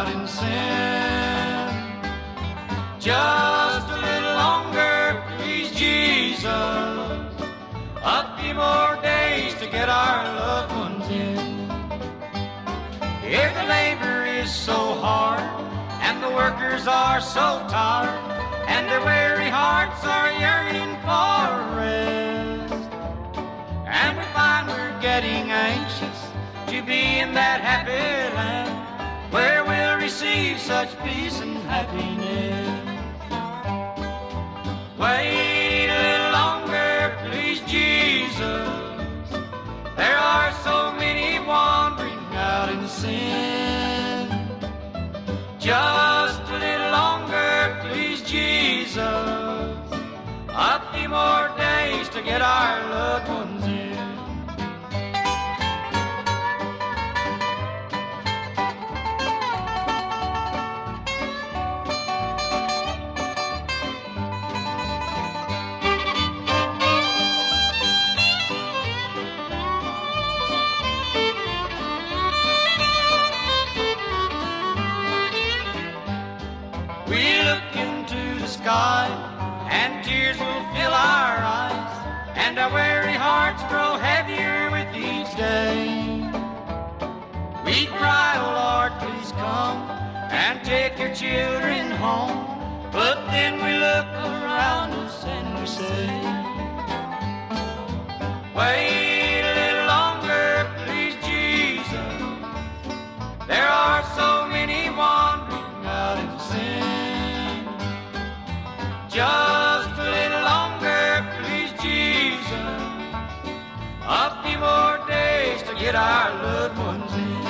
out in sin. Just a little longer, please, Jesus. A few more days to get our loved ones in. If the labor is so hard, and the workers are so tired, and their weary hearts are yearning for rest, and we find we're getting anxious to be in that happy land such peace and happiness. Wait a little longer, please, Jesus. There are so many wandering out in sin. Just a little longer, please, Jesus. A few more days to get our loved ones in. We look into the sky, and tears will fill our eyes, and our weary hearts grow heavier with each day. We cry, oh Lord, please come and take your children home. But then we more days to get our loved ones in.